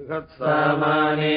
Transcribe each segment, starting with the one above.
बृहत्सामाने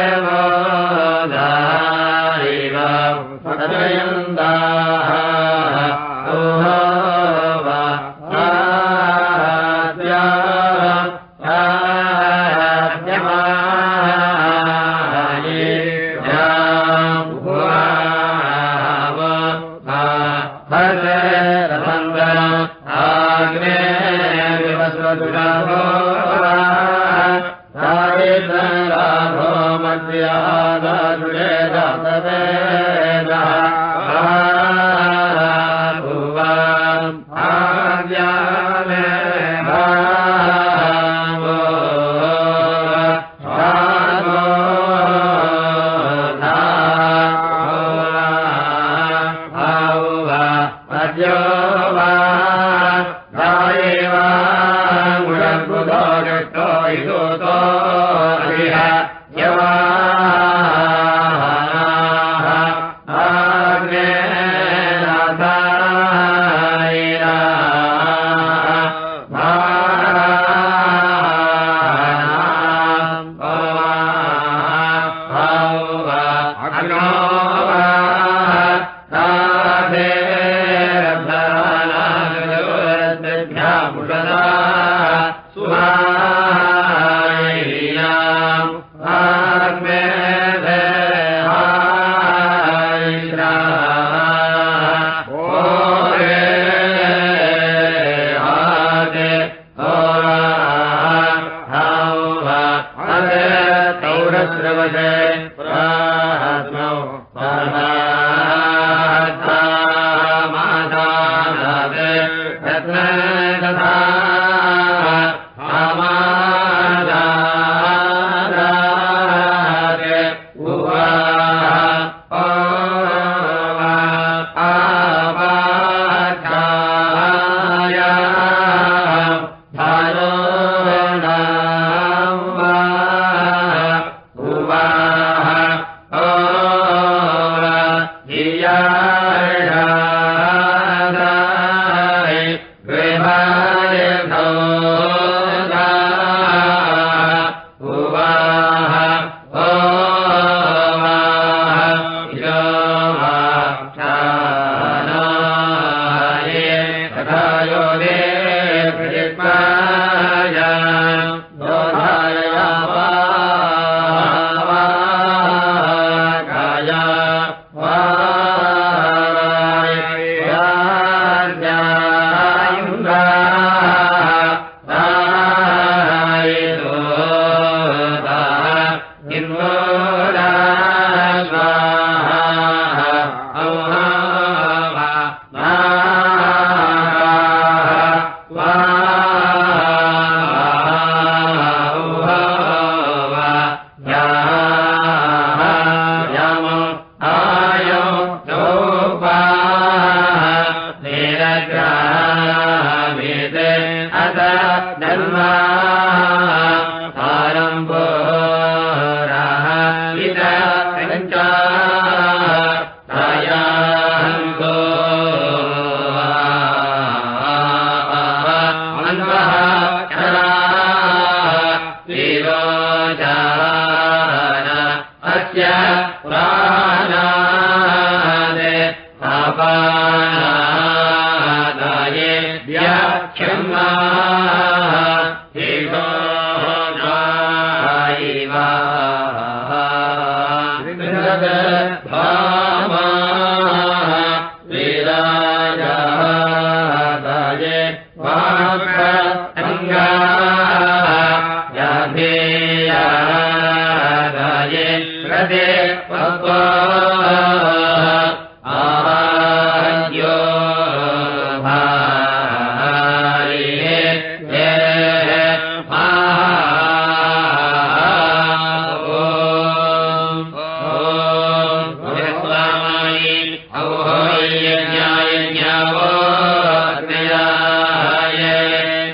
Enma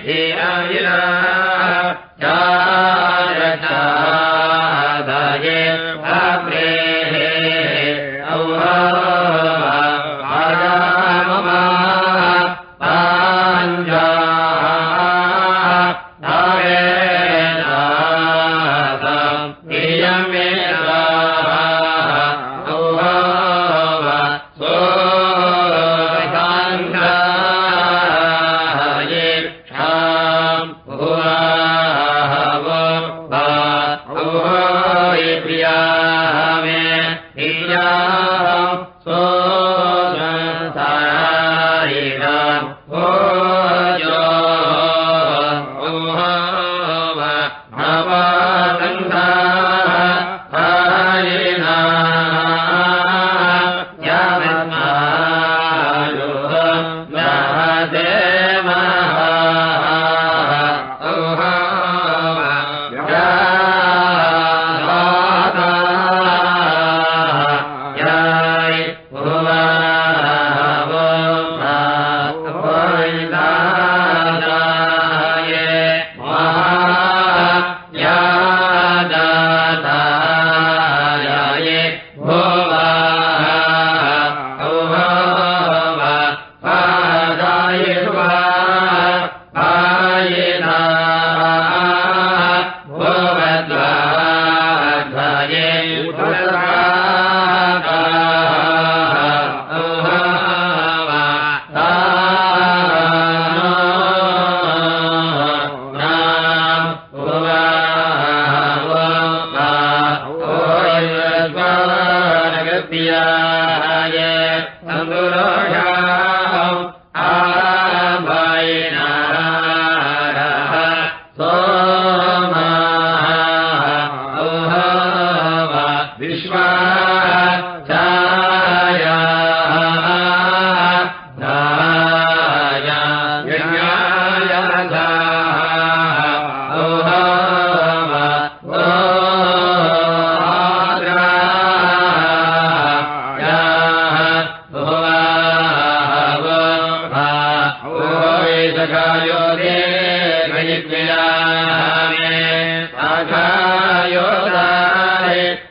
भुवा हे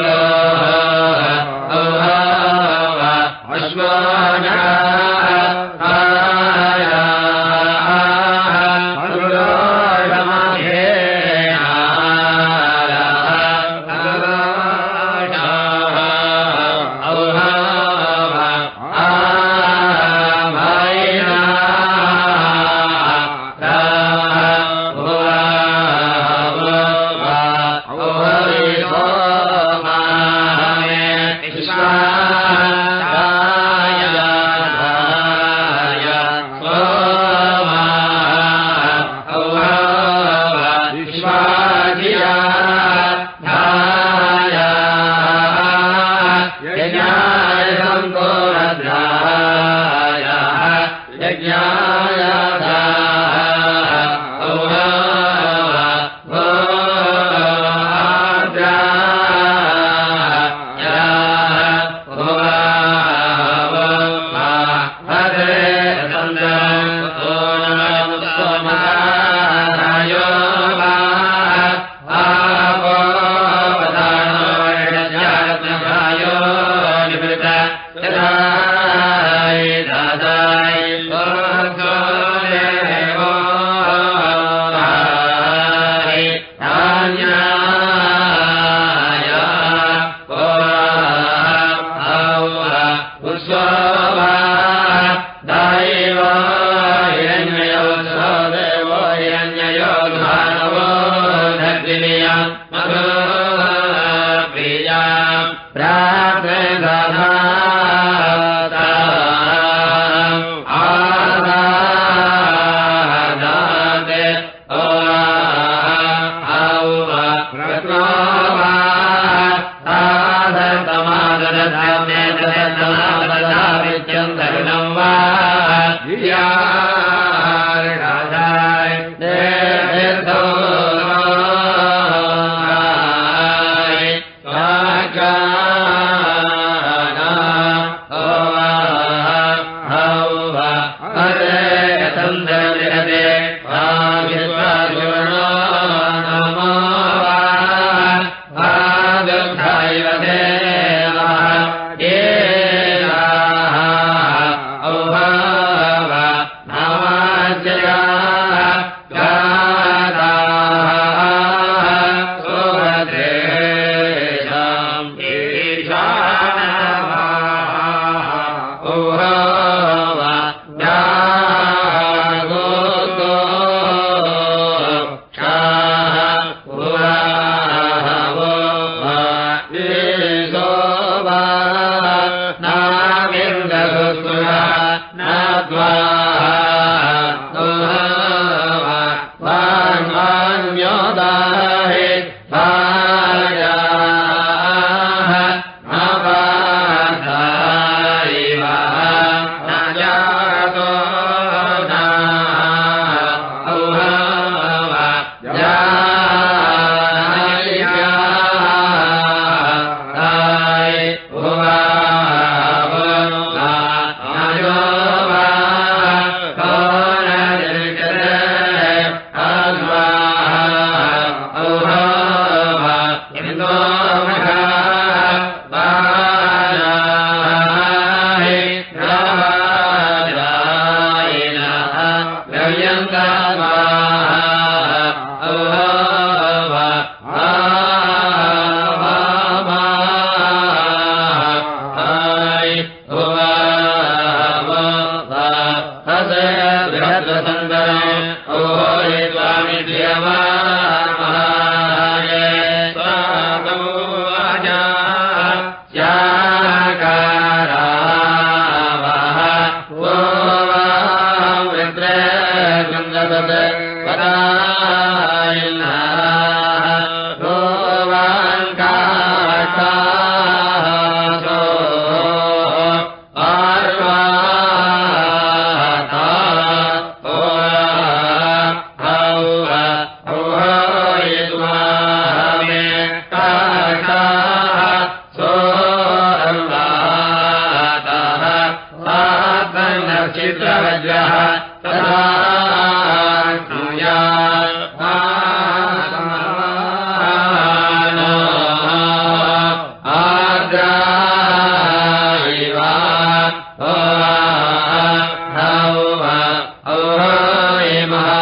वा नमः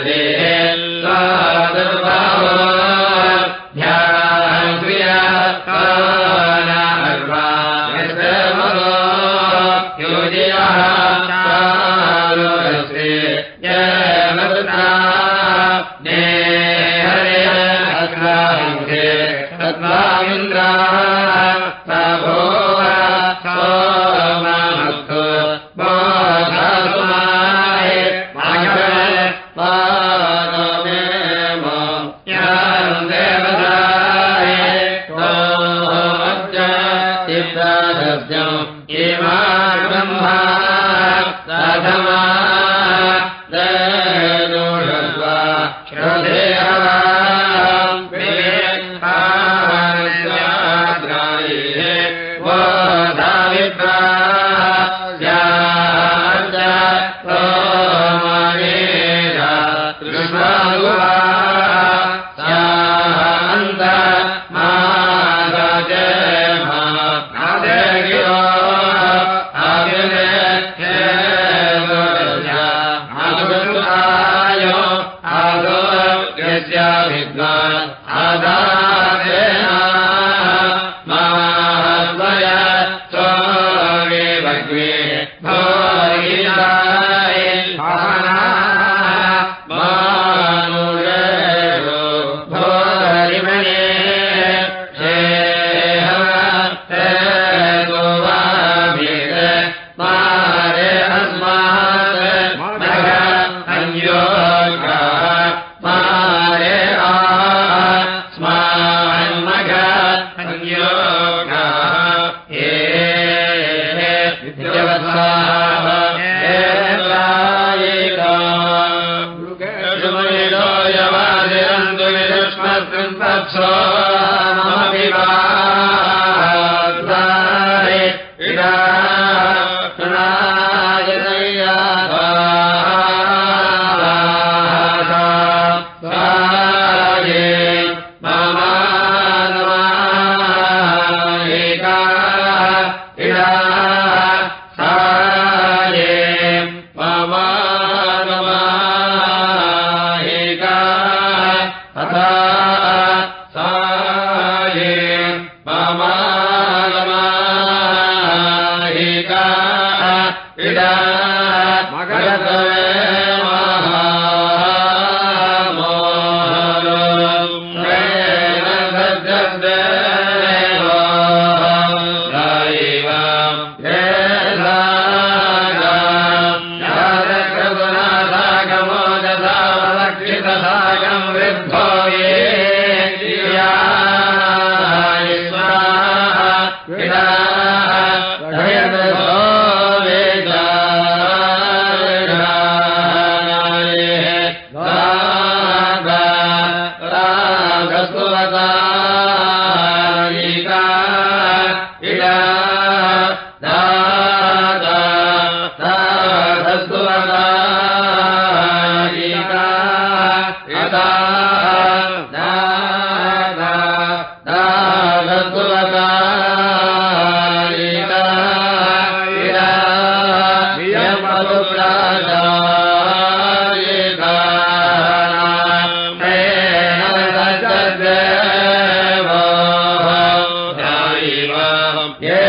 ्रेः सा ஏ